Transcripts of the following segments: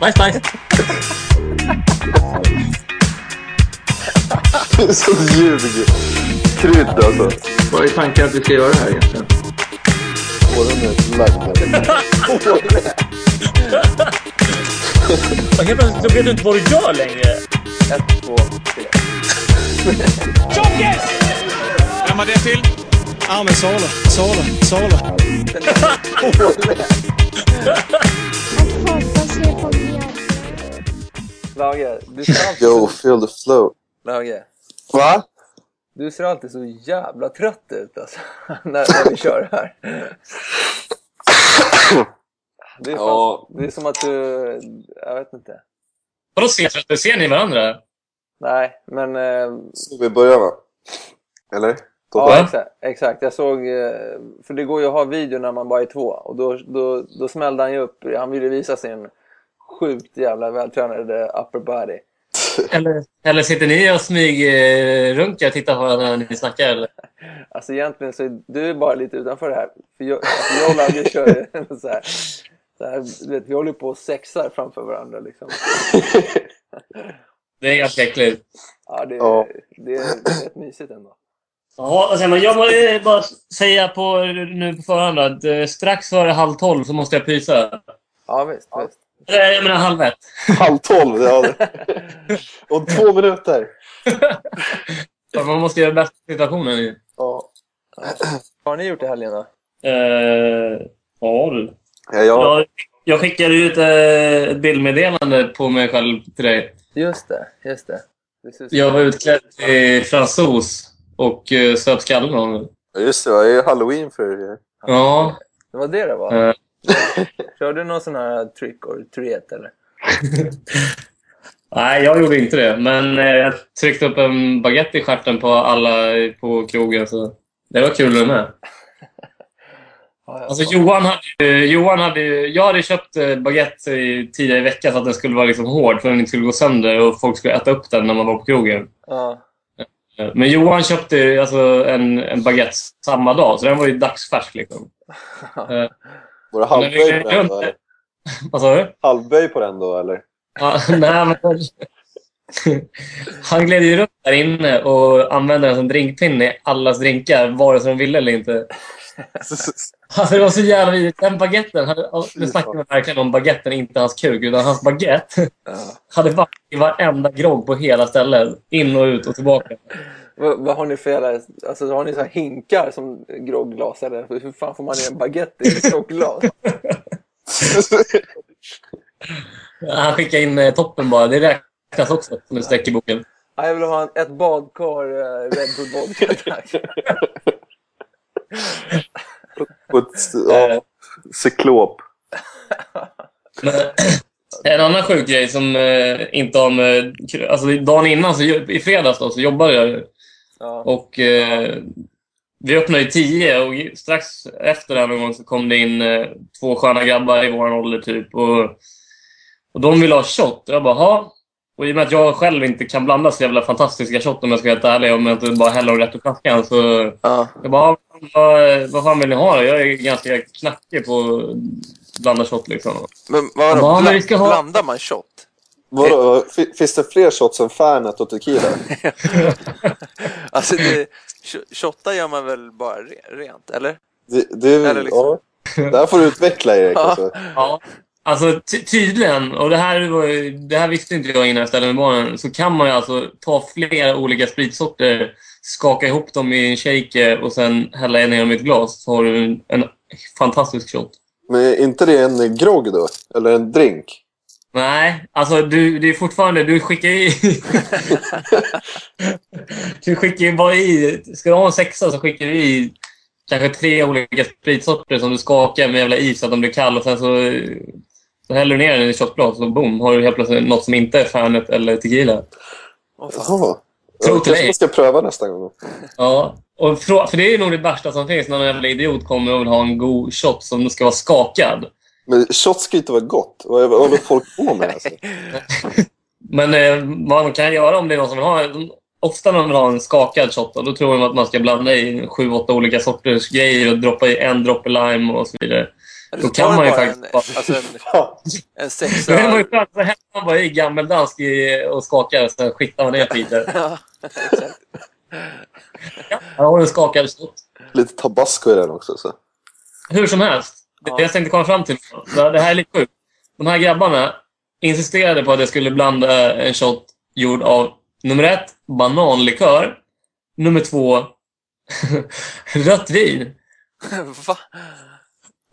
Bajs, bajs. Det är så ljug. Krydd alltså. Vad är tanken att vi ska göra här egentligen? Åren är lagda. Helt plötsligt så vet du inte vad du gör längre. Ett, två, tre. Vem var det till? Ja, men Sala, Sala, Sala. Lage, du ser alltid, Yo, feel the flow. Lage, Va? du ser alltid så jävla trött ut alltså, när, när vi kör här. Det är, fan, Ja. det är som att du... Jag vet inte. Vadå ser, ser ni varandra? Nej, men... Eh, Så vi börjar va? Eller? ja, exakt, exakt. Jag såg... Eh, för det går ju att ha video när man bara är två. Och då, då, då smällde han ju upp. Han ville visa sin sjukt jävla vältränade upper body. Eller, eller sitter ni och smygrunkar och tittar på när ni snackar? Eller? Alltså egentligen så är du är bara lite utanför det här. För jag, jag och Lagge kör ju så här, så här, vet, vi håller på och sexar framför varandra liksom. Det är ganska äckligt. Ja, det, Ja. det, är, det är rätt mysigt ändå. Ja, alltså, men jag måste bara säga på, nu på förhand att eh, strax före halv tolv så måste jag pysa. Ja, visst. visst. Eh, Jag menar halv ett. Halv tolv, ja. Om två minuter. Man måste göra bästa situationen. ju. Ja. Vad har ni gjort i helgen då? Eh, ja, du. Ja, jag, Jag, jag skickade ut eh, ett bildmeddelande på mig själv till dig. Just det, just det. Jag var utklädd till fransos och uh, söp skallen av just det, det är halloween för er. Ja. Det var det det var? eh, Körde du någon sån här trick or treat eller? nej, jag gjorde inte det. Men eh, jag tryckte upp en baguette i stjärten på alla på krogen. Så det var kul det med. Alltså Johan hade, Johan hade Jag hade köpt eh, baguette i, tidigare i veckan så att den skulle vara liksom hård för att den inte skulle gå sönder och folk skulle äta upp den när man var på krogen. Ja. Eh, Men Johan köpte alltså en, en baguette samma dag, så den var ju dagsfärsk. Liksom. Var det halvböj på den då? Eller? Vad sa du? Halvböj på den då, eller? Ja, nej, men... Han gled ju runt där inne och använde den som drinkpinne i allas drinkar, vare sig de ville eller inte. Alltså, det var så jävla vidrigt. Den baguetten, nu snackar vi verkligen om baguetten, inte hans kuk, utan hans baguette ja. hade varit i varenda grogg på hela stället. In och ut och tillbaka. Vad, vad har ni för jävla... Alltså har ni så här hinkar som grogglas eller? Hur fan får man i en baguette i ett grogglas? Han skickade in eh, toppen bara. Det räknas också som ett streck i boken. Ja, jag vill ha en, ett badkar uh, Red Bull vodka tack. På ett ja, cyklop. Men, en annan sjuk grej som eh, inte har med... Alltså dagen innan, så, i fredags då, så jobbade jag. Ja. Och eh, vi öppnade ju tio och strax efter det här någon gång så kom det in eh, två sköna grabbar i vår ålder typ. Och, och de ville ha shot. Och jag bara, ha. Och i och med att jag själv inte kan blanda så jävla fantastiska shot om jag ska vara helt ärlig, om jag inte bara häller dem rätt ur flaskan så... Ja. Jag bara, "Ja, vad, vad fan vill ni ha då? Jag är ganska knackig på att blanda shot liksom. Men vadå? vadå? men vi ska ha- Blandar man shot? Vadå, fi- finns det fler shots än Fernet och tequila? Alltså det, sh- shotta gör man väl bara re- rent, eller? Det, det, Eller liksom- ja. det här får du utveckla Erik. Alltså. Ja. Alltså ty- tydligen, och det här, var det här visste inte jag innan jag ställde mig barnen, så kan man ju alltså ta flera olika spritsorter, skaka ihop dem i en shaker och sen hälla ner dem i ett glas. Så har du en, en fantastisk shot. Men är inte det en grogg då? Eller en drink? Nej, alltså du, det är fortfarande... Du skickar i... du skickar ju bara i... Ska du ha en sexa så skickar du i kanske tre olika spritsorter som du skakar med jävla is så att de blir kall och sen så, så häller du ner den i shotglas och boom, har du helt plötsligt något som inte är Fernet eller tequila. Jaha. Tro Jag till dig. man ska pröva nästa gång. Ja, och frå- för det är nog det värsta som finns när någon jävla idiot kommer och vill ha en god shot som ska vara skakad. Men shots ska ju inte vara gott. Vad håller folk på med? Alltså? Men eh, vad man kan göra om det är någon som vill ha... Ofta när man vill ha en skakad shot, då, då tror de att man ska blanda i sju, åtta olika sorters grejer och droppa i en droppe lime och så vidare. Då så kan man du ju bara faktiskt en, bara- alltså en, en sexa. Då är man ju skönt, så hämtar man bara i gammeldansk och skakar och sen skiktar man ner skiten. Ja, exakt. Här har du en skakad shot. Lite tabasco i den också. Så. Hur som helst. Det Ja. jag tänkte komma fram till. Det här är lite sjukt. De här grabbarna insisterade på att jag skulle blanda en shot gjord av nummer ett, bananlikör. Nummer två, rött vin. Va?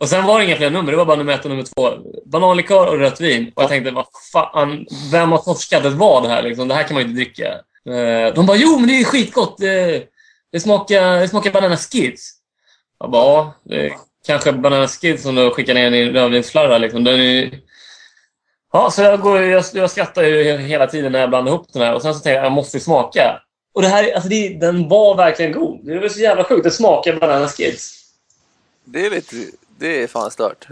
Och sen var det inga fler nummer. Det var bara nummer ett och nummer två. Bananlikör och rött vin. Och jag tänkte, vad fan, vem har torskat ett vad här liksom? Det här kan man ju inte dricka. Eh, De bara, jo men det är skitgott. Det, det, smakar, det smakar banana skids. Jag bara, ja, det kanske banana skids som du skickar ner i rödvinsflarra liksom. Den är... Ja, så jag, går, jag, jag skrattar ju hela tiden när jag blandar ihop den här. Och sen så tänker jag, jag måste ju smaka. Och det här, alltså det, den var verkligen god. Det var så jävla sjukt. Det smakar banana skids. Det är lite... Det är fan stört.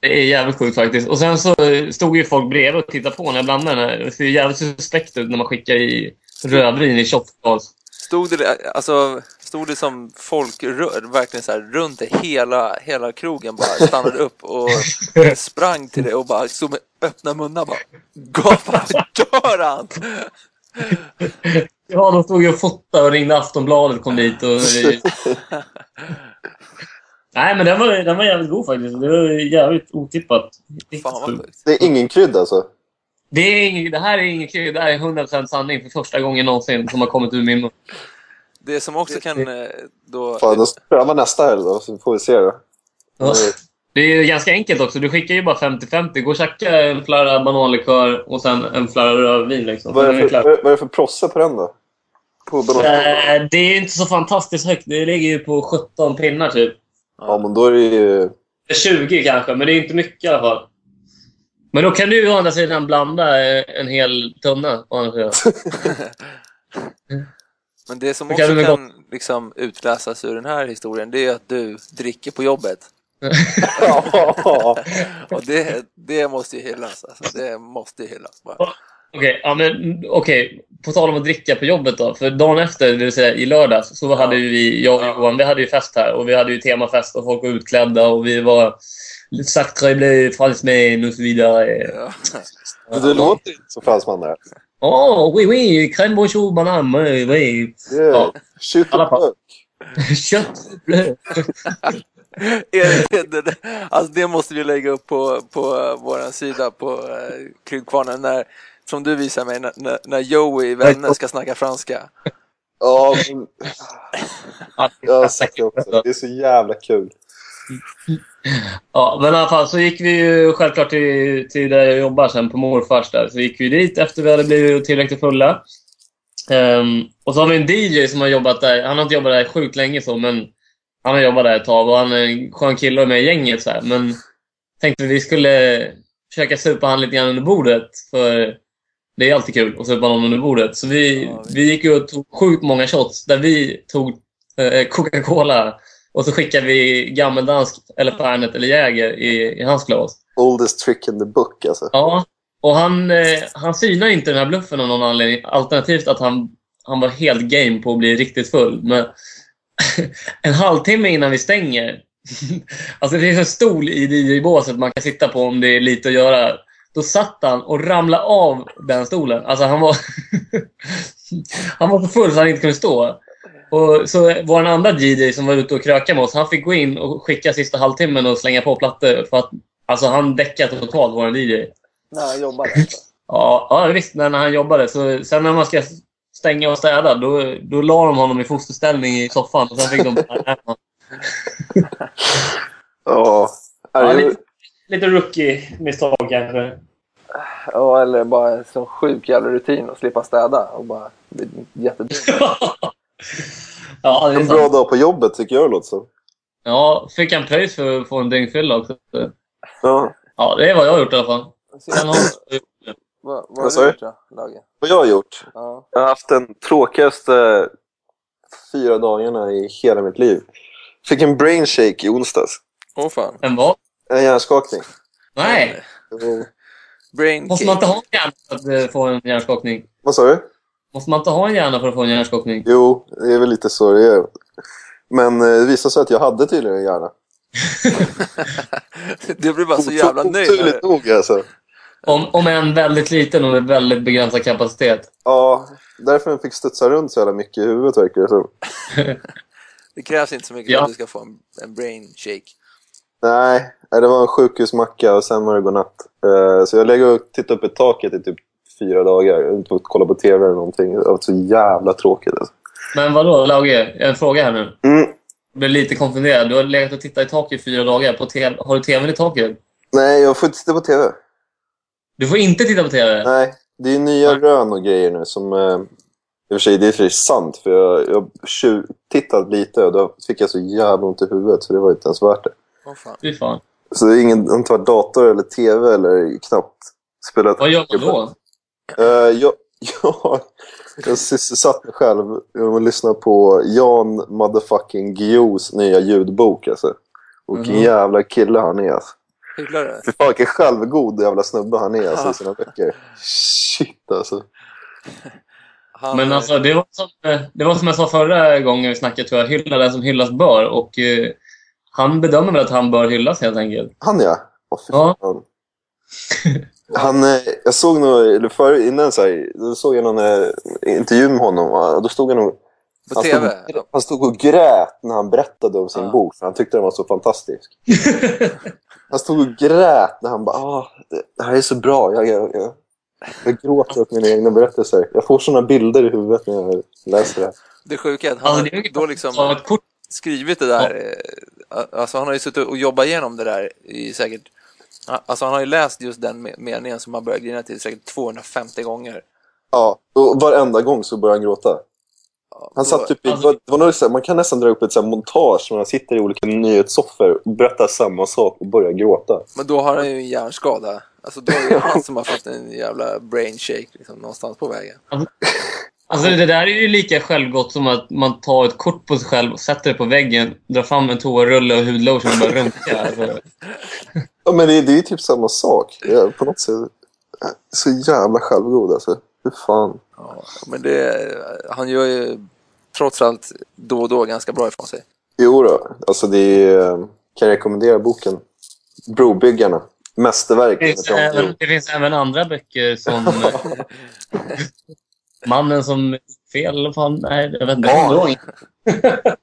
Det är jävligt sjukt faktiskt. Och sen så stod ju folk bredvid och tittade på när jag blandade den här. Det ser jävligt suspekt ut när man skickar i rödvin i shotglas. Stod det, alltså, stod det som folk rör, verkligen så här, runt det hela, hela krogen bara stannade upp och sprang till det och bara stod med öppna munnar bara gapade. Dör han? Ja, de stod ju och fotade och ringde Aftonbladet kom dit. Och... Nej, men den var, den var jävligt god faktiskt. Det var jävligt otippat. Fan. Det är ingen krydda alltså? Det, är ing, det här är ingen kul. Det här är 100% sanning för första gången någonsin som har kommit ur min mun. Det som också kan eh, då... Fan, då prövar nästa helg då, så får vi se då. Ja. Det är ju ganska enkelt också. Du skickar ju bara 50-50. Gå och tjacka en flarra bananlikör och sen en flarra rödvin. Liksom. Vad är, det det för, vad är det för prosse på den då? På banan? Eh, Det är inte så fantastiskt högt. Det ligger ju på 17 pinnar typ. Ja, men då är det ju... 20 kanske, men det är inte mycket i alla fall. Men då kan du å andra sidan blanda eh, en hel tunna. Men det som också kan kan liksom utläsas ur den här historien det är att du dricker på jobbet. Ja. Och det, det måste ju hyllas. Alltså. Det måste ju hyllas. Bara. Okej, ja, men okej. På tal om att dricka på jobbet då. För dagen efter, det vill säga i lördags, så hade ju vi, jag och Johan, vi hade ju fest här. Och vi hade ju temafest och folk var utklädda och vi var sacré bleu, fransmän och så vidare. Ja. Men du låter inte som fransman där. Oh, oui, oui, crème bonjour, banane, oui, oui. Är Ja. Kött bleu. Är det, det, det, alltså det måste vi lägga upp på, på vår sida på eh, Kryddkvarnen när, som du visar mig, när, när- Joey, vänner, ska snacka franska. Ja, men jag har sett det också. Det är så jävla kul. Ja, men i alla fall så gick vi ju självklart till, till där jag jobbar sen på morfars där. Så gick vi dit efter vi hade blivit tillräckligt fulla. Ehm, och så har vi en DJ som har jobbat där. Han har inte jobbat där sjukt länge så, men han har jobbat där ett tag och han är en skön kille och med i gänget. Så här. Men tänkte vi skulle försöka supa han lite grann under bordet. För det är alltid kul att supa någon under bordet. Så vi, Ja, vi- vi gick ju och tog sjukt många shots där vi tog eh, Coca-Cola och så skickade vi gammeldansk eller Fernet eller Jäger i, i hans glas. Oldest trick in the book alltså. Ja, och han, eh, han synar inte den här bluffen av någon anledning. Alternativt att han, han var helt game på att bli riktigt full. Men en halvtimme innan vi stänger. alltså det finns en stol i DJ-båset man kan sitta på om det är lite att göra. Då satt han och ramlade av den stolen. Alltså han var... han var så full så han inte kunde stå. Och så vår andra DJ som var ute och krökade med oss, han fick gå in och skicka sista halvtimmen och slänga på plattor. För att alltså, han däckade totalt, vår DJ. När han jobbar alltså. Ja, ja visst, när han jobbade. Så sen när man ska stänga och städa, då, då la de honom i fosterställning i soffan. Och sen fick de... Ja. Ja, lite, lite rookie-misstag kanske. Ja, eller bara en sån sjuk jävla rutin att slippa städa och bara bli jättedumt. ja, det är en bra sant. dag på jobbet tycker jag det låter som. Ja, fick han pröjs för att få en dyngfylla också. Ja. Ja, det är vad jag har gjort i alla fall. Sen har... Vad, vad Vad har du gjort då, Lage? Vad jag har gjort? Ja. Jag har haft den tråkigaste fyra dagarna i hela mitt liv. Fick en brain shake i onsdags. Åh fan. En vad? En hjärnskakning. Nej! Mm. Brain Måste man inte ha en hjärna för att eh, få en hjärnskakning? Vad sa du? Måste man inte ha en hjärna för att få en hjärnskakning? Jo, det är väl lite så det är. Men eh, det visade sig att jag hade tydligen en hjärna. Du blir bara så jävla nöjd. Oturligt det- nog alltså. Om, om en väldigt liten och med väldigt begränsad kapacitet. Ja, därför den fick studsa runt så jävla mycket i huvudet verkar det som. Det krävs inte så mycket Ja. för att du ska få en, en brain shake. Nej, det var en sjukhusmacka och sen var det godnatt. Uh, så jag lägger och tittar upp i taket i typ fyra dagar. Jag har inte fått kolla på TV eller någonting. Det var så jävla tråkigt alltså. Men vadå, Lauge? En fråga här nu. Mm. Jag blir lite konfunderad. Du har legat och tittat i taket i fyra dagar. På TV. Har du TVn i taket? Nej, jag får inte titta på TV. Du får inte titta på TV. Nej, det är nya Nej. rön och grejer nu som... Uh, I och för sig, det är för sig sant. För jag jag har tittat lite och då fick jag så jävla ont i huvudet så det var inte ens värt det. Åh fan. Fy fan. Så det är ingen, har inte varit dator eller TV eller knappt spelat... Vad gör man då? Eh, jag, jag, jag sysselsatt mig själv med att lyssna på Jan motherfucking Guillous nya ljudbok. Alltså. Och vilken Mhm. jävla kille han är. Alltså. Hygglar du? Fy fan vilken självgod jävla snubbe han är alltså, i sina böcker. Shit alltså. Han, Men alltså, det var, som, eh, det var som jag sa förra gången vi snackade, tror jag. Hylla den som hyllas bör. Och eh, han bedömer väl att han bör hyllas helt enkelt. Han ja. Åh, fy Ja. Han, eh, jag såg nog, eller för, innan så här, då såg jag någon eh, intervju med honom och då stod han nog på han TV? Stod, han stod och grät när han berättade om sin Ja. bok, för han tyckte den var så fantastisk. Han stod och grät när han bara ah, det- här är så bra. Jag, jag, jag, jag gråter åt mina egna berättelser. Jag får såna bilder i huvudet när jag läser det. här. Det sjuka är att han har då liksom skrivit det där. eh, Alltså han har ju suttit och jobbat igenom det där i säkert... Alltså han har ju läst just den me- meningen som han började grina till säkert 250 gånger. Ja, och varenda gång så börjar han gråta. Han satt typ i, Alltså- det var här, man kan nästan dra upp ett så här montage när han sitter i olika nyhetssoffor och berättar samma sak och börjar gråta. Men då har han ju en hjärnskada. Alltså då är det han som har fått en jävla brain shake liksom, någonstans på vägen. Alltså det där är ju lika självgott som att man tar ett kort på sig själv, sätter det på väggen, drar fram en toarulle och hudlotion och börjar runka. Alltså. Ja, men det, det är ju typ samma sak. Ja, på något sätt. Så jävla självgod alltså. Hur fan. Ja, men det, han gör ju trots allt då och då ganska bra ifrån sig. Jo då, alltså det är, kan jag rekommendera boken Brobyggarna. Mästerverk. Det, finns även, det finns även andra böcker som... eh, Mannen som... Fel fan? Nej, jag vet inte. Barn.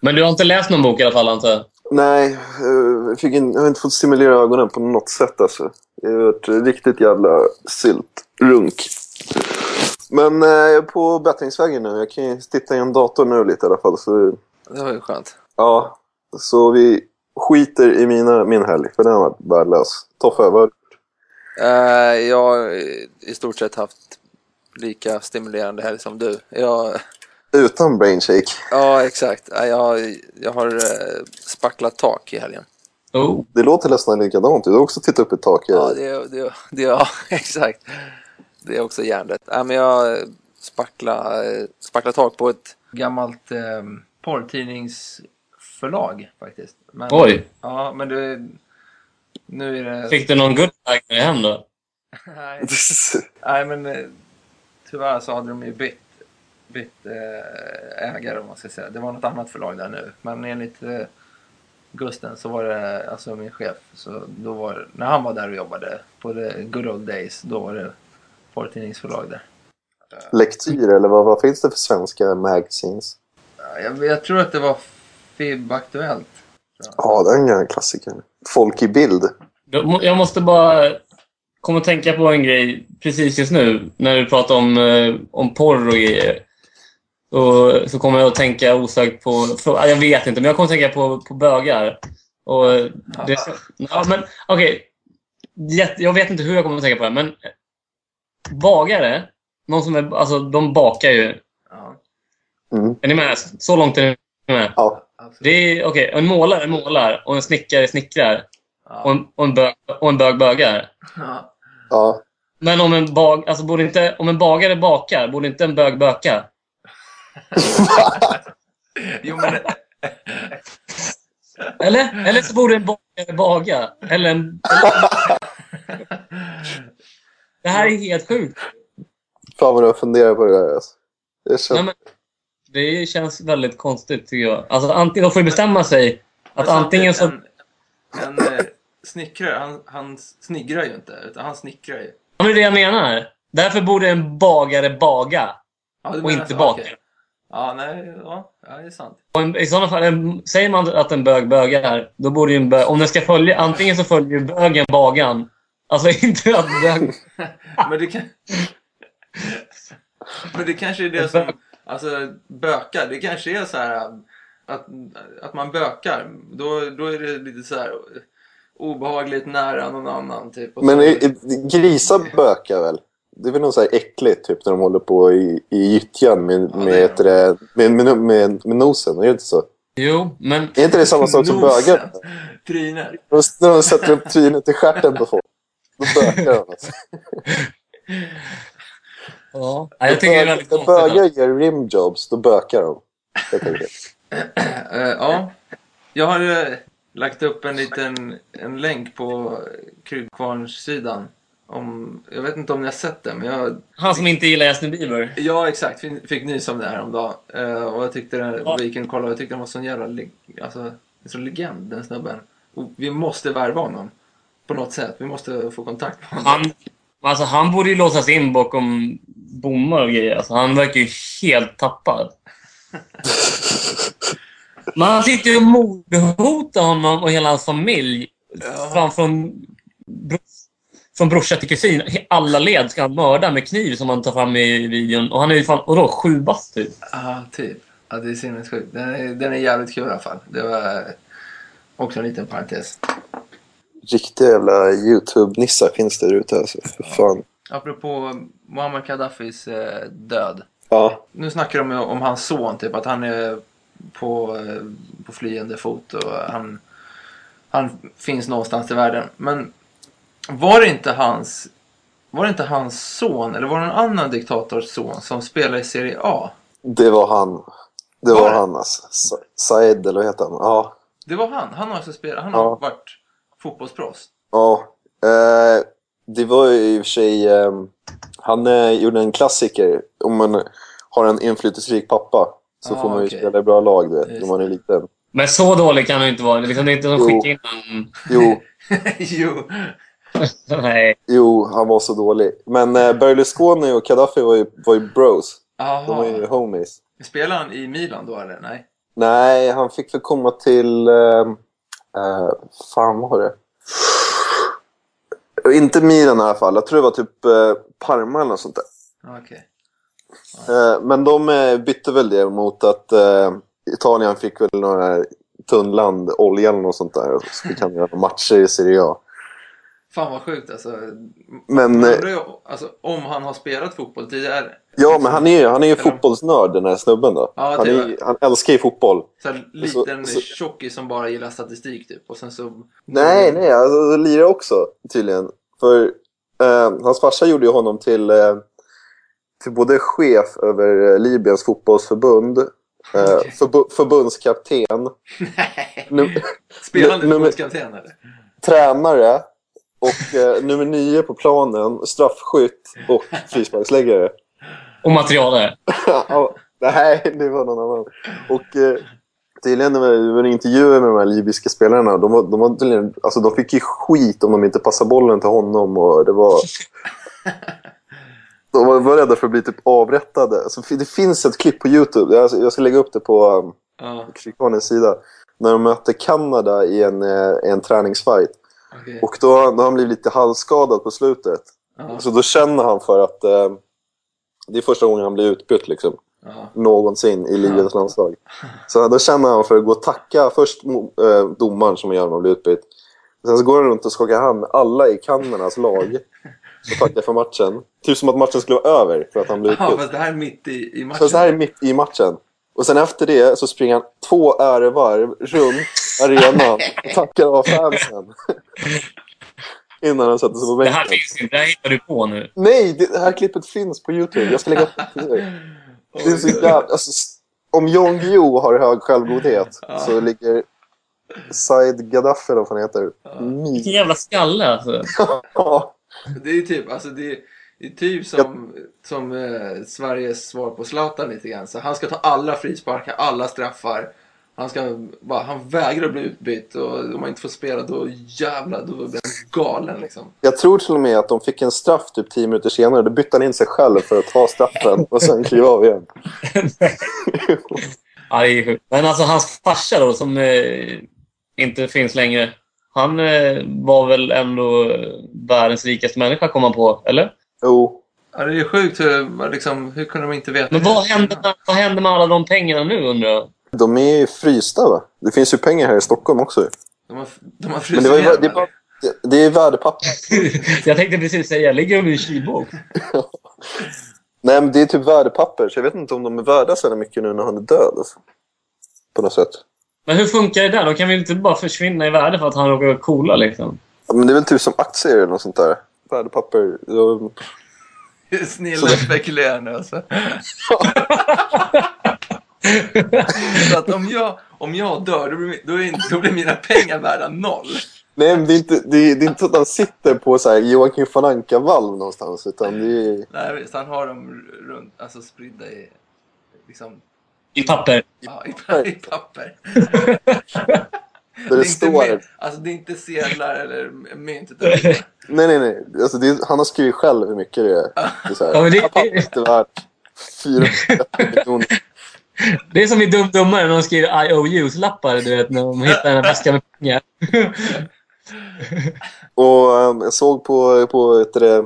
Men du har inte läst någon bok i alla fall, antar jag? Nej, eh, jag, fick in, jag har inte fått stimulera ögonen på något sätt alltså. Det har varit riktigt jävla syltrunk. Men eh, jag är på bättringsvägen nu. Jag kan ju titta i en dator nu lite i alla fall. Så, Det var ju skönt. ja, så vi skiter i mina, min helg, för den har varit värdelös. Toffe, vad Eh, jag har i stort sett haft lika stimulerande helg som du. Jag, utan brain shake? ja, exakt. Eh, Jag, jag har eh, spacklat tak i helgen. Oh. Det låter nästan likadant. Du har också tittat upp i taket. Ja, det, det, det, ja exakt. Det är också hjärndött. Ja, men jag spacklade spackla tak på ett gammalt eh, porrtidningsförlag faktiskt. Men, Oj. Ja, men det, nu är det... Fick du någon good bag när du hem då? Nej, nej, men eh, tyvärr så hade de ju bytt, bytt eh, ägare om man ska säga. Det var något annat förlag där nu. Men enligt eh, Gusten så var det, alltså min chef, så då var, när han var där och jobbade på the good old days, då var det porrtidningsförlag där. Lektyr, eller vad, vad finns det för svenska magazines? Ja, Jag, jag tror att det var FIB Aktuellt. Ja, den är en klassiker. Folk i bild. Jag måste bara komma att tänka på en grej precis just nu när du pratar om, eh, om porr och grejer. Och så kommer jag att tänka osökt på... För, jag vet inte, men jag kommer att tänka på, på bögar. Och det, ja, men. Jätte- Jag vet inte hur jag kommer att tänka på det, men bagare, någon som är, alltså de bakar ju. Ja, Mm. Är ni med? Så långt är ni med? Ja. Absolut. Det är, okej, en målare målar och en snickare snickrar och Ja. en, och en, bög, och en bög bögar. Ja. ja. Men om en, bag, alltså borde inte, om en bagare bakar, borde inte en bög böka? Jo, men Eller? Eller så borde en bagare baga. Eller en... Det här är helt sjukt. Fan vad jag funderar på det där. Alltså. Det känns... Nej, men, Det känns väldigt konstigt tycker jag. Alltså antingen, de får ju bestämma sig att antingen så... En, en eh, snickrare, han, han snigrar ju inte, utan han snickrar ju. Ja, men det är det jag menar. Därför borde en bagare baga Ja, och inte så, baka. okej. Ja, nej, ja, ja, det är sant. En, I sådana fall, en, säger man att en bög bögar, då borde ju en bög... Om den ska följa... Antingen så följer bögen bagan. Alltså inte att bög... Men det kan... Men det kanske är det som... Alltså, bökar, det kanske är så här att, att man bökar. Då, då är det lite så här obehagligt nära någon annan typ. Men grisar bökar väl? Det är väl något så här äckligt typ när de håller på i, i gyttjan med, Ja, med, det med, med, med, med nosen. Är det inte så? Jo, men... Är inte det samma sak som bögar? Tryner. De, när de sätter upp trynet i stjärten på folk. Då bökar de. Alltså. Ja, jag tycker det är väldigt När konstigt. bögar alltså. gör rimjobs, då bökar de. Eh, ja, jag har lagt upp en liten en länk på Kryddkvarnssidan. Om, jag vet inte om ni har sett den, men jag, Han som inte gillar Justin Bieber. ja exakt, fick, fick nys om det här om dagen. Eh, och jag tyckte den, Ja. vi gick in och kollade, jag tyckte den var sån jävla, alltså, en sån legend den snubben. Och vi måste värva honom. På något sätt, vi måste få kontakt med honom. Han, alltså, han borde ju låsas in bakom bommar och grejer. Alltså, han verkar ju helt tappad. Men han sitter ju och mordhotar honom och hela hans familj. Ja. Fram från, bro, från brorsa till kusin. Alla led ska han mörda med kniv som han tar fram i videon. Och han är ju fan, och då sju bast typ. Ja, typ. Ja, det är sinnessjukt. Den är, den är jävligt kul i alla fall. Det var också en liten parentes. Riktiga jävla YouTube-nissar finns där ute alltså. För fan. Apropå Muammar Gaddafis eh, död. Ja. Nu snackar de om hans son, typ att han är på, eh, på flyende fot och han, han finns någonstans i världen. Men var det inte hans var det inte hans son eller var det någon annan diktators son som spelar i Serie A? Det var han. Det Var var det? han alltså. Sa- Said eller vad heter han? Ja. Det var han. Han har alltså spelat, han har Ja. varit fotbollsproffs. Ja. Eh, det var ju i och för sig... Eh, han eh, gjorde en klassiker. Om man har en inflytelserik pappa så Ah, får man ju okej. spela i bra lag du vet, Just när man är liten. Men så dålig kan han inte vara. Liksom, det är inte som Jo. skickar in honom. Jo, jo. Nej. jo, han var så dålig. Men eh, Berlusconi och Gaddafi var ju, var ju bros. De var ju homies. Spelar han i Milan då eller? Nej. Nej, han fick väl komma till... Eh, eh, fan vad var det? Inte Milan i alla fall. Jag tror det var typ eh, Parma eller något sånt där. Okej. Eh, men de eh, bytte väl det mot att Italien fick väl några tunnland olja eller något sånt där. Och så fick han göra matcher i Serie A. Fan vad sjukt alltså. Men, ju alltså, om han har spelat fotboll tidigare. Ja, men han är ju han är ju fotbollsnörd den här snubben då. Ja, han, är, han älskar ju fotboll. Så Så- liten så- tjockis som bara gillar statistik typ. Och sen så... Nej, nej, alltså lirar också tydligen. För eh, hans farsa gjorde ju honom till, eh, till både chef över eh, Libyens fotbollsförbund, eh, Okej. förbu- förbundskapten, Nej. nummer- fotbollskapten eller? tränare och eh, nummer nio på planen, straffskytt och frisparksläggare. Och materialare. Ja, Nej, det var någon annan. Och eh, tydligen var det var intervjuer med de här libyska spelarna. De, var, de, var tydligen, alltså, de fick ju skit om de inte passade bollen till honom. Och det var... De var, var rädda för att bli typ avrättade. Alltså, det finns ett klipp på YouTube. Jag, jag ska lägga upp det på um, Krigkvarnens sida. När de möter Kanada i en, eh, en träningsfight. okej. Och då, då har han blivit lite halvskadad på slutet. Ja, Så då känner han för att eh, det är första gången han blir utbytt liksom, ja. någonsin i Libyens landslag. Så då känner han för att gå och tacka först eh, domaren som gör honom bli utbytt. Sen så går han runt och skakar hand med alla i Kanadas lag och tackar för matchen. Typ som att matchen skulle vara över för att han blev Ja, utbytt. fast det här är mitt i, i matchen. Så, så här är mitt i matchen. Och sen efter det så springer han två ärevarv runt arenan och tackar av fansen. Innan han sätter sig på Det här bänken. finns inte. Det här hittar du på nu. Nej, det här klippet finns på YouTube. Jag ska lägga upp det till dig. Det är så jävla, alltså, om Jon Guillou har hög självgodhet så ligger Said Gaddafi, eller vad han heter, Vilken jävla skalle alltså. Ja, Det är typ, alltså det, Det är typ som, som eh, Sveriges svar på Zlatan lite grann. Så han ska ta alla frisparkar, alla straffar. Han, ska, bara, han vägrar bli utbytt och om han inte får spela då jävlar, då blir han galen liksom. Jag tror till och med att de fick en straff typ 10 minuter senare. Då bytte han in sig själv för att ta straffen och sen kliva av igen. Ja, det är sjukt. Men alltså hans farsa då, som eh, inte finns längre. Han eh, var väl ändå eh, världens rikaste människa, kom man på. Eller? Jo. Ja, det är sjukt hur, liksom, hur kunde de inte veta Men vad hände, med- vad hände med alla de pengarna nu, undrar jag? De är ju frysta va? Det finns ju pengar här i Stockholm också. De har, de har Men frusit det, var ju, det, är bara, det, det är värdepapper. jag tänkte precis säga, ligger de i en kylbok? Nej, men det är typ värdepapper. Så jag vet inte om de är värda så mycket nu när han är död. Alltså. På något sätt. Men hur funkar det där? De kan väl inte bara försvinna i värde för att han råkar vara coola liksom? Ja, men det är väl typ som aktier eller något sånt där. Värdepapper. Ja, Snilla spekulerar nu alltså. Så att om jag, om jag dör, då blir, då, är, inte- då blir mina pengar värda noll. Nej, men det är inte, det är, det är inte så att han sitter på så här Joakim von Anka-valv någonstans. Utan det är... Nej, visst, han har dem runt, alltså spridda i, liksom, I papper. ja, i, i papper. Där det är inte står... med, alltså det är inte sedlar eller mynt. Utan det Nej, nej, nej. Alltså, det är, han har skrivit själv hur mycket det är. Det är så här, Ja, men det- "Ah, pappret är värt 430 miljoner. Det är som i Dum Dummare när de skriver IOUs-lappar, du vet, när de hittar en väska med pengar. Och eh, jag såg på, på ett, det,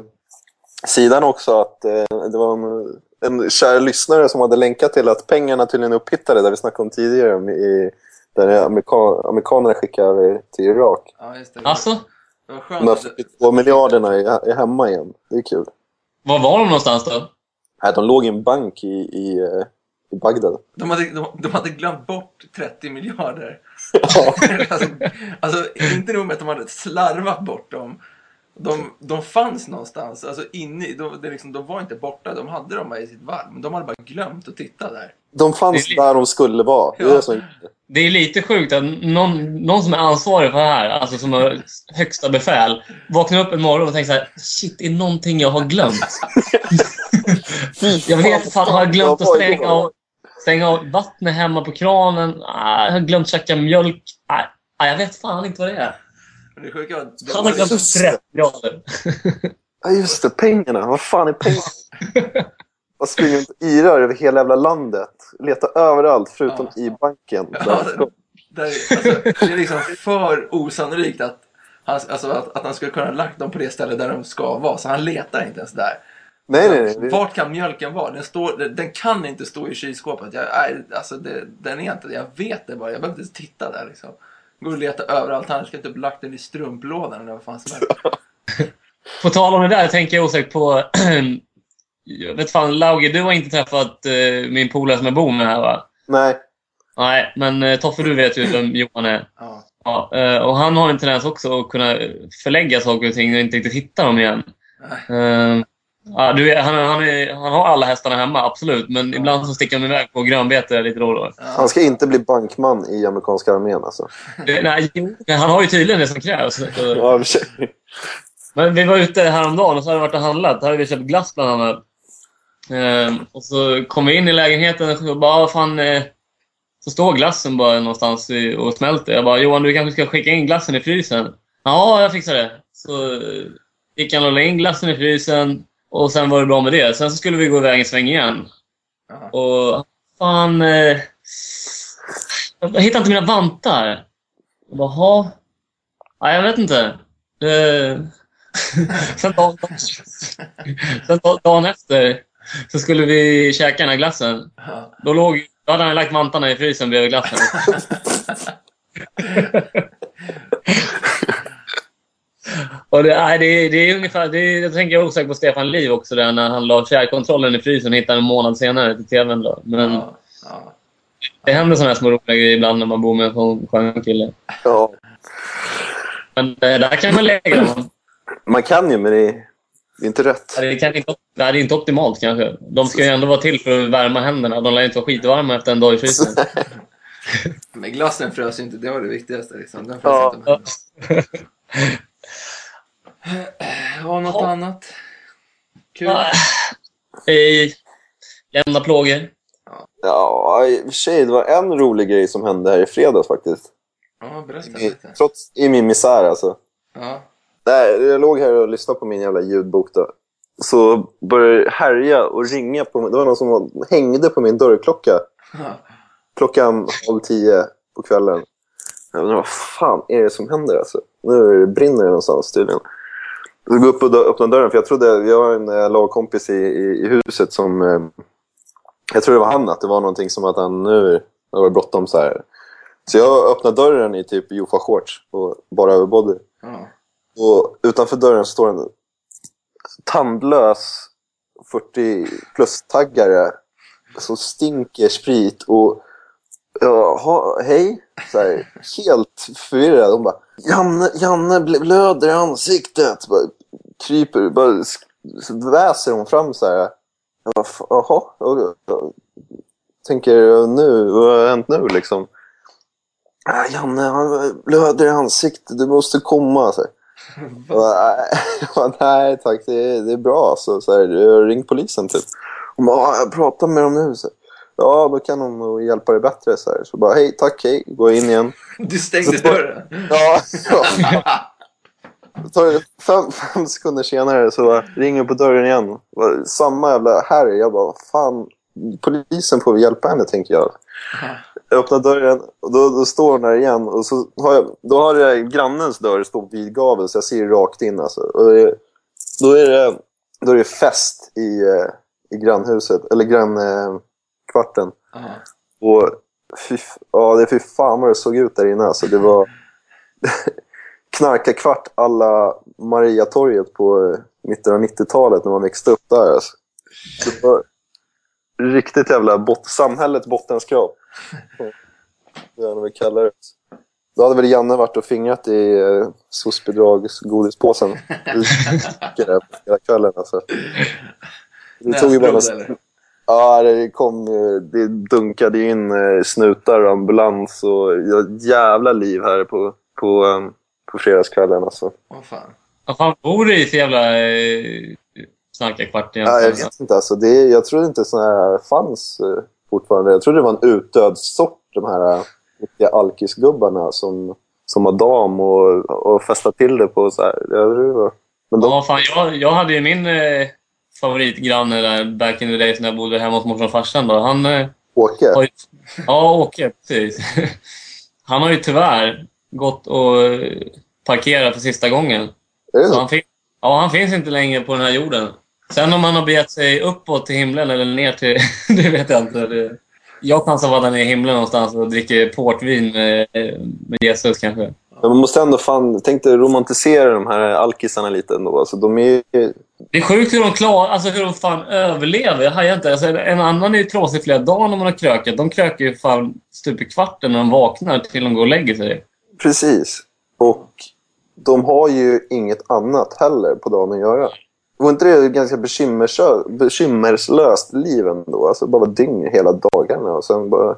sidan också att eh, det var en, en kär lyssnare som hade länkat till att pengarna tydligen är upphittade, där vi snackade om tidigare, i, där amerika, amerikanerna skickar till Irak. Ja, just det. Alltså, Det var De skönt där att, 42 miljarderna är, är hemma igen. Det är kul. var var de någonstans då? Nej, de låg i en bank i, i, eh, i Bagdad. de, hade, de, de hade glömt bort 30 miljarder. Ja. alltså, alltså, inte nog med att de hade slarvat bort dem. De, de fanns någonstans, alltså inne i, de, det är liksom, de var inte borta, de hade dem i sitt valv. Men de hade bara glömt att titta där. De fanns där de skulle vara. Det är Ja. det är lite sjukt att någon, någon som är ansvarig för det här, alltså som har högsta befäl, vaknar upp en morgon och tänker så här: Shit, det är någonting jag har glömt. Jag vet fan, har jag glömt att stänga av, stänga av vattnet hemma på kranen? Ah, jag har glömt käka mjölk. Ah, ah, jag vet fan inte vad det är. Men det sjuka var att det Han har glömt Just det. 30 grader. Ja, just det. Pengarna. Vad fan är pengarna? Man springer runt och yrar över hela jävla landet. Letar överallt förutom i banken. Ja, Där. där, alltså, det är liksom för osannolikt att han, alltså, att, att han skulle kunna ha lagt dem på det ställe där de ska vara. Så han letar inte ens där. Nej, nej, nej. Vart kan mjölken vara? Den, står, den, den kan inte stå i kylskåpet. Jag, nej, alltså det, den är inte Jag vet det bara. Jag behöver inte ens titta där. Liksom. Går och leta överallt. Han ska typ lagt den i strumplådan eller vad fan som helst. På tal om det där tänker jag osökt på... jag vet fan, Lauge, du har inte träffat eh, min polare som jag bor med här va? Nej. Nej, men eh, Toffe, du vet ju vem Johan är. Ja. Ja, eh, och han har en tendens också att kunna förlägga saker och ting och inte riktigt hitta dem igen. Eh, ja, du vet, han, han, är, han har alla hästarna hemma, absolut. Men ibland så sticker de iväg på grönbete lite då och då. Han ska inte bli bankman i amerikanska armén alltså. Nej, han har ju tydligen det som krävs. Ja. Men vi var ute häromdagen och så hade vi varit och handlat. Då hade vi köpt glass bland annat. Ehm, och så kom vi in i lägenheten och så bara, vad fan... Eh, så står glassen bara någonstans och smälter. Jag bara, Johan du kanske ska skicka in glassen i frysen? Ja, jag fixar det. Så gick han och la in glassen i frysen och sen var det bra med det. Sen så skulle vi gå iväg en sväng igen. Ja. Och fan... Eh, jag hittar inte mina vantar. Jag bara, "Ha?" Nej, jag vet inte. Eh, sen, dagen, sen da- dagen efter så skulle vi käka den här glassen. Då, låg, då hade han lagt vantarna i frysen bredvid glassen. Och det, nej, det, är- det är ungefär, det jag tänker jag osäkert på Stefan Liv också där när han la fjärrkontrollen i frysen och hittade en månad senare till tvn. Då. Men Ja. Ja. det händer sådana här små roliga grejer ibland när man bor med en skön kille. Ja. Men eh, där kan man lägga dem. Man kan ju, men det är, det är inte rätt. Det kan inte, det är inte optimalt kanske. De ska ju ändå vara till för att värma händerna. De lär inte vara skitvarma efter en dag i frysen. Men glassen frös ju inte, det var det viktigaste. Liksom. Den frös Ja. inte. Ja, något Ja. annat Kul. Ah, Hej. Jämna plågor. Ja, i och för sig, det var en rolig grej som hände här i fredags faktiskt. Ja, berätta I, lite. trots, I min misär alltså. Ja. Nej, jag låg här och lyssnade på min jävla ljudbok då. Så började det härja och ringa på mig. Det var någon som hängde på min dörrklocka. Klockan halv tio på kvällen. Jag undrar, vad fan är det som händer alltså? Nu brinner det någonstans tydligen. Jag går upp och öppnar dörren för jag trodde, vi har en eh, lagkompis i, i, i huset som, eh, jag tror det var han, att det var någonting som att han nu, det var bråttom så här. Så jag öppnar dörren i typ Jofa-shorts och bara överbody. Ja. Och utanför dörren står en tandlös 40 plus-taggare som stinker sprit och Jaha, hej. Så här, helt förvirrad. Hon bara Janne, Janne bl- blöder i ansiktet. Bara, kryper, bara väser hon fram så här. Jag bara, "F- Jaha. Tänker nu, vad har hänt nu liksom? "Ah, Janne, han blöder i ansiktet. Du måste komma. Så bara, bara, Nej tack, det är, det är bra. Så, så här, ring polisen typ. Hon bara, "Ja, jag pratar med dem nu. Så, ja, då kan de nog hjälpa dig bättre. Så, här. så bara, hej, tack, hej. Går in igen. Du stängde Så- dörren. Ja, ja. Fem, fem sekunder senare så ringer på dörren igen. Samma jävla Harry. Jag bara, "Vad fan, polisen får hjälpa henne tänker jag. Jag öppnar dörren och då, då står hon där igen. Och så har jag, då har jag grannens dörr står vid gavel så jag ser rakt in. Alltså. Och det, då, är det, då är det fest i, eh, i grannhuset, eller grannkvarten. Ja. Och fy, ja, det är fy fan vad det såg ut där inne. Alltså, det var knarkarkvart alla Mariatorget på eh, mitten av 90-talet när man växte upp där. Alltså. Det var riktigt jävla bot samhällets bottenskrap. Det är vad vi kallar det. Då hade väl Janne varit och fingrat i eh, SOS-bidragsgodispåsen. hela kvällen alltså. Det tog ju bara? Ja, det kom eh, Det dunkade in eh, snutar och ambulans och jävla liv här på, på, eh, på fredagskvällen. Alltså. Vad fan. Vad fan bor du i för jävla eh, snarkarkvart Ja, jag vet inte. Alltså, det, jag trodde inte såna här fanns eh, fortfarande. Jag trodde det var en utdöd sort, de här eh, riktiga alkisgubbarna som, som har dam och, och festar till det på så här. Jag tror det var, men de, Ja, fan, jag, jag hade ju min eh, favoritgranne där back in the days när jag bodde hemma hos morsan och farsan. Då. Han, eh, Åke. har ju, ja, Åke, precis. Han har ju tyvärr gått och eh, parkerat för sista gången. Han, fin- ja, han finns inte längre på den här jorden. Sen om han har begett sig uppåt till himlen eller ner till... det vet jag inte. Det, jag chansar på att han är i himlen någonstans och dricker portvin med, med Jesus kanske. Men man måste ändå fan, tänk dig romantisera de här alkisarna lite ändå. Alltså, de är Det är sjukt hur de klarar, alltså hur de fan överlever. Jag hajar inte. Alltså, en annan är ju trasig flera dagar när man har krökat. De krökar ju fan stup i kvarten när de vaknar till de går och lägger sig. Precis. Och de har ju inget annat heller på dagen att göra. Var inte det ett ganska bekymmerslöst liv ändå? Alltså bara dyng hela dagarna och sen bara...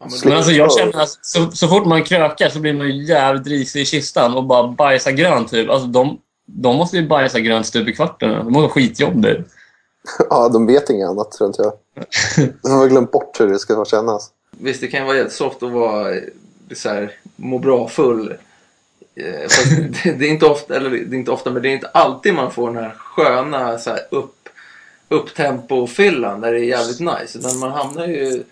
Ja, men alltså jag känner att så, så fort man krökar så blir man ju jävligt risig i kistan och bara bajsar grönt typ. Alltså de, de måste ju bajsa grönt stup i kvarten. Det måste vara skitjobbigt. Ja, de vet inget annat tror inte jag. De har glömt bort hur det ska kännas. Visst, det kan ju vara jättesoft att vara så här, må bra full. Eh, det, det är inte ofta, eller det är inte ofta, men det är inte alltid man får den här sköna så här, upp, upptempo-fyllan där det är jävligt nice. Utan man hamnar ju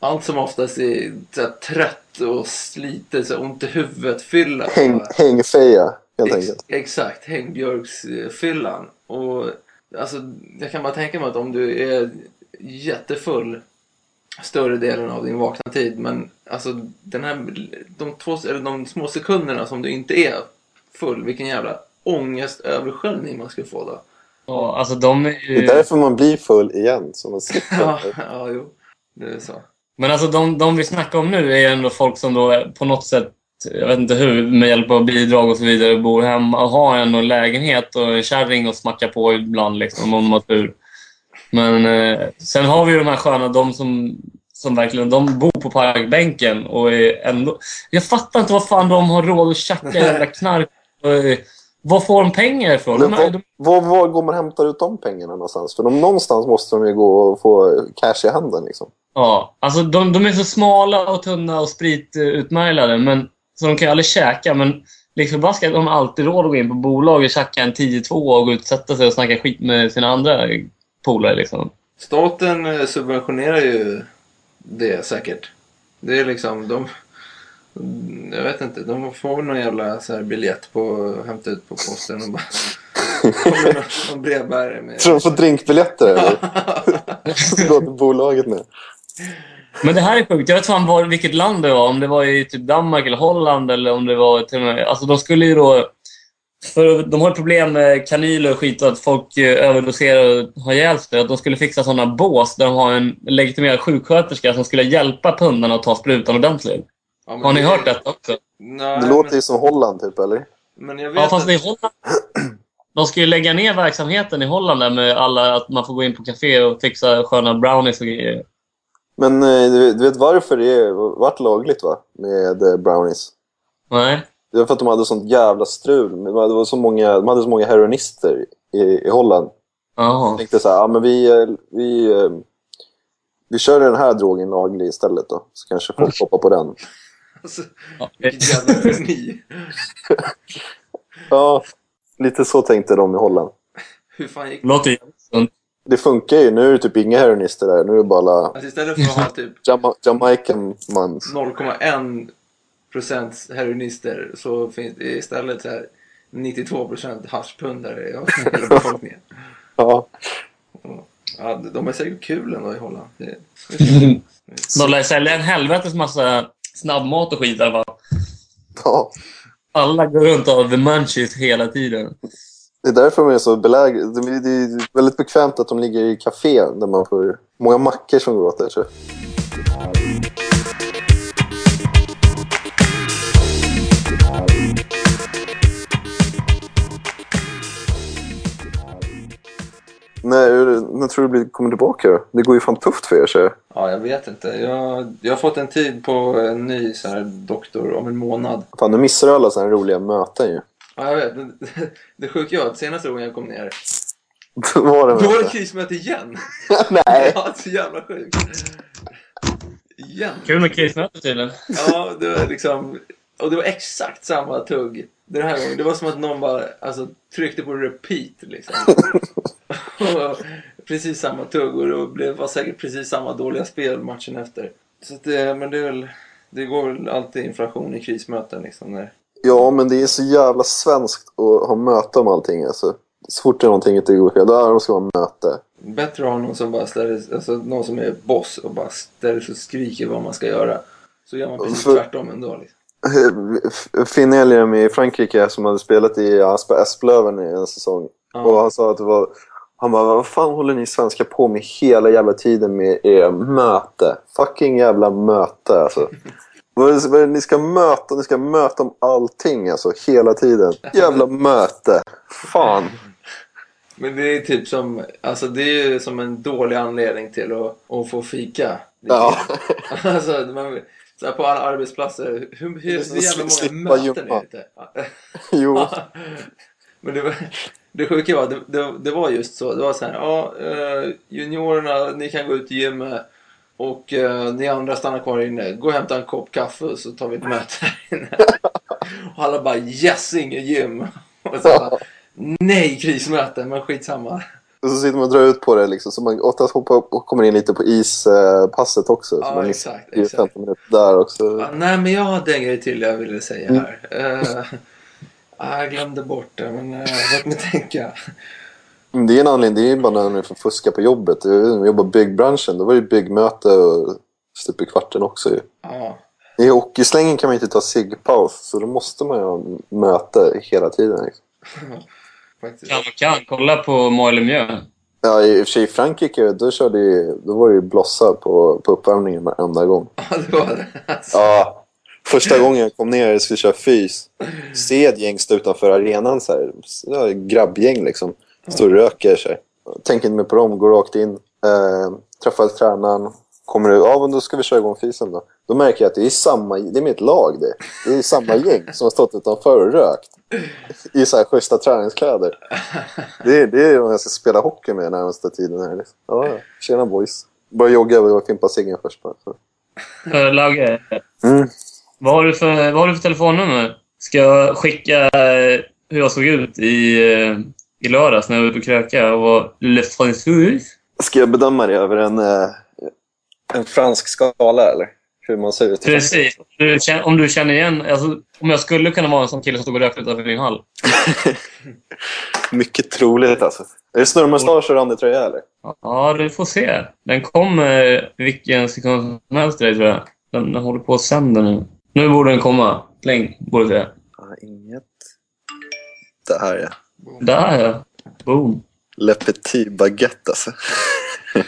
allt som oftast i så här, trött och sliten, så här, ont i huvudet-fylla. Häng, hängfeja, helt Ex, enkelt. exakt, hängbjörksfyllan. Och alltså, jag kan bara tänka mig att om du är jättefull större delen av din vakna tid. Men alltså den här, de, två, eller de små sekunderna som du inte är full, vilken jävla ångestöversköljning man skulle få då. Ja, alltså de är Det ju... är därför man blir full igen. Så man slipper. Ja, ja jo. Det är så. Men alltså de, de vi snackar om nu är ju ändå folk som då på något sätt, jag vet inte hur, med hjälp av bidrag och så vidare bor hemma och har ändå en lägenhet och en kärring att smacka på ibland liksom, om de har tur. Men eh, sen har vi ju de här sköna, de som, som verkligen de bor på parkbänken och är ändå... Jag fattar inte vad fan de har råd att tjacka jävla knark. Och, eh, Var får de pengar ifrån? Men De, var, var, går man och hämtar ut de pengarna någonstans? För de, någonstans måste de ju gå och få cash i handen. Liksom. ja, alltså de, de är så smala och tunna och spritutmärglade, men, så de kan ju aldrig käka. Men liksom förbaskat, de har alltid råd att gå in på bolag och tjacka en 10-2 och gå ut och sätta sig och snacka skit med sina andra polare. Liksom. Staten eh, subventionerar ju det säkert. Det är liksom, de... Jag vet inte, de får någon jävla så här biljett på hämta ut på posten och bara... kommer någon, någon brevbärare med... Tror de får drinkbiljetter eller? Så går till bolaget nu. Men det här är sjukt. Jag vet fan var, vilket land det var. Om det var i typ Danmark eller Holland eller om det var till och med... Alltså de skulle ju då... För de har problem med kanyler och skit och att folk eh, överdoserar och har ihjäl sig. Att de skulle fixa sådana bås där de har en legitimerad sjuksköterska som skulle hjälpa pundarna att ta sprutan ordentligt. Ja, Har ni det- hört detta också? Nej, Det låter men, ju som Holland typ, eller? men jag vet Ja, fast att... i Holland... De ska ju lägga ner verksamheten i Holland där med alla att man får gå in på café och fixa sköna brownies och grejer. Men eh, du, vet varför det är- vart lagligt va? Med eh, brownies? Nej. Det var för att de hade sånt jävla strul. Det var det var så många, de hade så många heroinister i, i Holland. Jag tänkte så här, ja men vi, eh, vi, eh, vi kör den här drogen laglig istället då. Så kanske folk hoppar på den. Alltså, Ja. vilket jävla geni. Ja, lite så tänkte de i Holland. Hur fan gick det? Det funkar ju. Nu är det typ inga heroinister där. Nu är det bara Alltså istället för att ha typ Jama Jamaican mans. 0,1 procent heroinister så finns det istället så här 92 procent haschpundare i hela befolkningen. Ja. Ja, de är säkert kul ändå i Holland. Det, De lär sälja en helvetes massa snabbmat och skit i alla fall. ja. Alla går runt och har the munchies hela tiden. Det är därför de är så belägna. Det är- det väldigt bekvämt att de ligger i café där man får många mackor som går åt där. När, när tror du det blir- kommer tillbaka? Det går ju fan tufft för er så. ja, jag vet inte. Jag, jag har fått en tid på en ny så här, doktor om en månad. Fan, nu missar du alla sådana roliga möten ju. Ja, jag vet. men Det sjuka var att senaste gången jag kom ner Då var det då var det möte. krismöte igen. Nej! Ja, så jävla sjukt. Igen. Kul med krismöte tydligen. Ja, det var liksom... Och det var exakt samma tugg den här gången. Det var som att någon bara alltså, tryckte på repeat liksom. Och precis samma tugg och det blev, var säkert precis samma dåliga spel matchen efter. Så att det, men det är väl... Det går väl alltid inflation i krismöten liksom. När, Ja, men det är så jävla svenskt att ha möte om allting. Alltså. Så fort det är någonting inte går då ska man möte. bättre att ha någon som bara ställer, alltså någon som är boss och bara ställer sig och skriker vad man ska göra. Så gör man precis För- tvärtom ändå. Liksom. Finn Elgren i Frankrike som hade spelat i Asp Asplöven i en säsong. Ja. Och han sa att det var... Han bara, vad fan håller ni svenskar på med hela jävla tiden med er möte? Fucking jävla möte alltså. Ni ska möta, ni ska möta om allting alltså, hela tiden. Jävla möte. Fan. Men det är typ som, alltså det är ju som en dålig anledning till att, att få fika. Ja. Alltså, man, så här på alla arbetsplatser, hur, hur, hur jävla Slippa många möten är det inte? Jo. Men det, var, det sjuka var, det, det, det var just så. Det var så här, ja, eh, juniorerna, ni kan gå ut i gymmet och eh, ni andra stannar kvar inne. Gå och hämta en kopp kaffe och så tar vi ett möte här inne. och alla bara yes, inget gym. Och så alla, nej, krismöte, men skitsamma. Och så sitter man och drar ut på det liksom. Så man oftast hoppar upp och kommer in lite på ispasset också. Så Ja, exakt, exakt. 15 minuter där också. Ja, nej, men jag hade en grej till jag ville säga här. Eh, ah, jag glömde bort det, men uh, låt mig tänka. Men Det är en anledning, det är ju bara när man får fuska på jobbet. Jag jobbar i byggbranschen, då var det byggmöte och stup i kvarten också ju. Ja, I hockeyslängen kan man inte ta ciggpaus, så då måste man ju ha möte hela tiden. Liksom. faktiskt. Kan man kan. Kolla på Moelle Mieux. Ja, i och för sig i Frankrike, då, körde ju, då var det ju blossa på, på uppvärmningen varenda gång. Ja, det var det. Alltså, Ja, första gången jag kom ner och skulle köra fys, ser ett gäng stå utanför arenan så här. Ja, grabbgäng liksom. Står och röker sig. Tänker inte mer på dem, går rakt in. Eh, träffar tränaren. Kommer det, ja men då ska vi köra igång fisen då. Då märker jag att det är samma, det är mitt lag det. Det är samma gäng som har stått utanför och rökt. I så här schyssta träningskläder. Det är, det är de jag ska spela hockey med närmaste tiden här. Ja, ja. Tjena boys. Bara jogga och fimpa ciggen först bara. Lagge, Mm. vad har, du för, vad har du för telefonnummer? Ska jag skicka eh, hur jag såg ut i, eh, i lördags när jag var ute och krökade och var Le François? Ska jag bedöma det över en, eh, en fransk skala eller? Hur man ser ut? Precis. Du, om du känner igen... Alltså, om jag skulle kunna vara en sån kille som stod och rökte utanför din hall. Mycket troligt alltså. Är det snurrmustasch och randig tröja eller? Ja, du får se. Den kommer vilken sekund som helst dig, tror jag. Den, den håller på att sända nu. Nu borde den komma. Pling, borde det. Ja, inget. Det här ja. Där, ja. Boom. Le Petit Baguette alltså.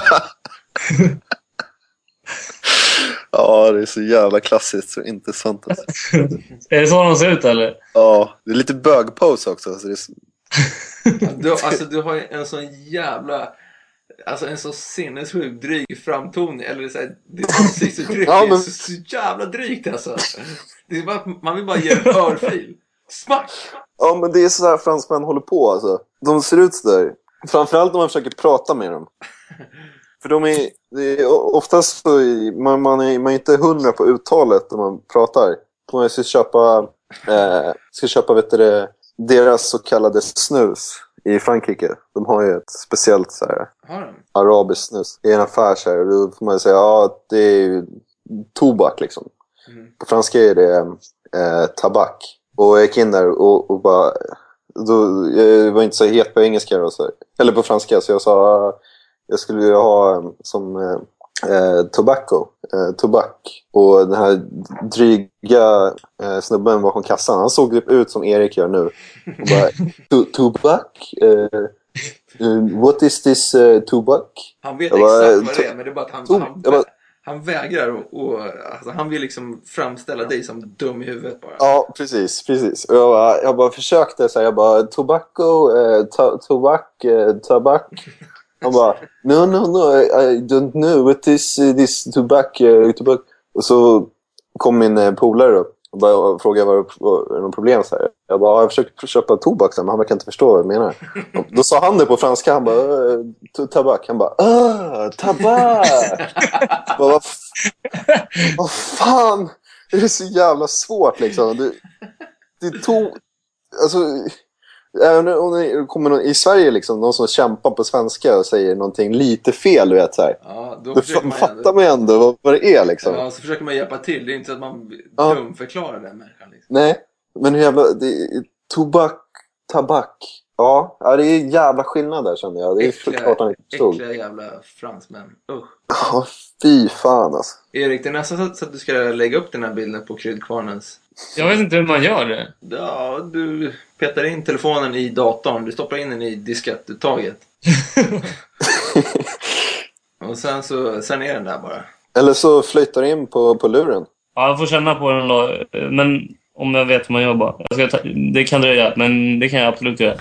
ja, det är så jävla klassiskt så inte sant alltså. Är det så de ser ut, eller? Ja, det är lite bögpose också. Så det är så... Du, alltså, du har en sån jävla... Alltså en så sinnessjukt dryg framtoning. Eller så här, ditt ansiktsuttryck Ja, men- är så, så jävla drygt alltså. Det är bara, man vill bara ge en örfil. Smack! Ja, men det är så här fransmän håller på alltså. De ser ut sådär. Framförallt när man försöker prata med dem. För de är, det är oftast så är, man, man, är, man är inte hundra på uttalet när man pratar. Man ska köpa, eh, ska köpa vet du, deras så kallade snus i Frankrike. De har ju ett speciellt så här, arabiskt snus i en affär. Så här, och då får man säga ja, att det är tobak liksom. Mm. På franska är det eh, tabak. Och jag gick in där och, och bara... Då, jag var inte så het på engelska då, så, eller på franska så jag sa jag skulle vilja ha eh, som eh, eh, tobacco, eh, tobak. Och den här dryga eh, snubben bakom kassan, han såg typ ut som Erik gör nu. Och bara, "To- tobak? Eh, eh, what is this eh, tobak? Han vet bara, exakt vad det är, men det är bara att han, han, vägrar och, och alltså, han vill liksom framställa dig som dum i huvudet bara. Ja, precis. precis. Och jag, bara, jag bara försökte säga, jag bara tobacco, eh, to, tobak, eh, tabak. Han bara, no, no, no, I, I don't know what is this tobak, eh, tobacco. Och så kom min eh, polare upp och bara frågade vad det något problem. Så här. Jag bara, jag försöker köpa tobak, men han verkar inte förstå vad jag menar. Och Då sa han det på franska, han bara, eh, tobak, tabak. Han bara, ah, tabak. Jag bara, vad, vad fan? Det är så jävla svårt liksom. Det, det tog... Alltså, även om det kommer någon, i Sverige liksom, någon som kämpar på svenska och säger någonting lite fel, du vet så här. Ja, då Då man fattar man ju ändå vad, vad det är liksom. ja, så försöker man hjälpa till. Det är inte så att man Ja. dumförklarar den människan. Liksom. Nej, men hur jävla... Det, tobak, tabak. Ja, det är jävla skillnad där känner jag. Det är Äckliga, äckliga jävla fransmän. Usch. Ja, fy fan alltså. Erik, det är nästan så- så att du ska lägga upp den här bilden på kryddkvarnens. Jag vet inte hur man gör det. Ja, du petar in telefonen i datorn. Du stoppar in den i diskettuttaget. Och sen så sen är den där bara. Eller så flyttar in på, på luren. Ja, jag får känna på den då. Men om jag vet hur man ta, det kan dröja, men det kan jag absolut göra.